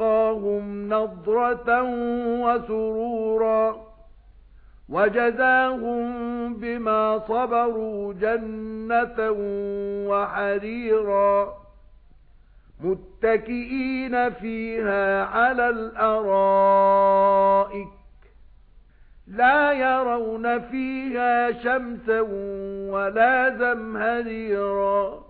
وَلَقَّاهُمْ نَضْرَةً وَسُرُورًا وَجَزَاهُم بِمَا صَبَرُوا جَنَّةً وَحَرِيرًا مُتَّكِئِينَ فِيهَا عَلَى الْأَرَائِكِ لَا يَرَوْنَ فِيهَا شَمْسًا وَلَا زَمْهَرِيرًا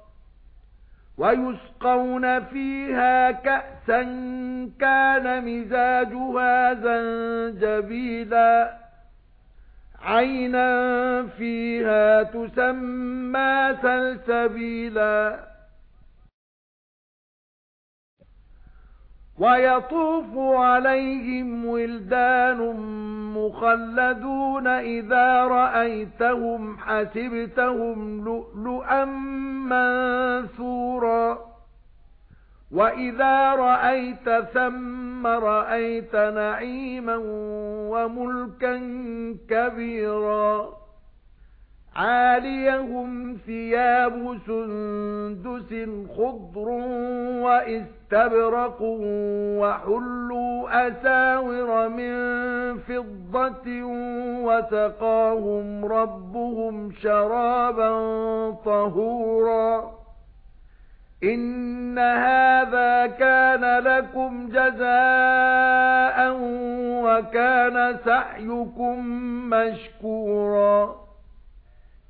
وَيُسْقَوْنَ فِيهَا كَأْسًا كَانَ مِزَاجُهَا زَنجَبِيلًا. عَيْنًا فِيهَا تُسَمَّى سَلْسَبِيلًا. وَيَطُوفُ عَلَيْهِمْ وِلْدَانٌ مُخَلَّدُونَ إِذَا رَأَيْتَهُمْ حَسِبْتَهُمْ لُؤْلُؤًا مَّنثُورًا. وَإِذَا رَأَيْتَ ثَمَّ رَأَيْتَ نَعِيمًا وَمُلْكًا كَبِيرًا. عَالِيَهُمْ ثِيَابُ سُندُسٍ خُضْرٌ وَإِسْتَبْرَقٌ وَحُلُّوا أَسَاوِرَ مِن فِضَّةٍ وَسَقَاهُمْ رَبُّهُمْ شَرَابًا طَهُورًا. إِنَّ هَذَا كَانَ لَكُمْ جَزَاءً وَكَانَ سَعْيُكُمْ مَشْكُورًا.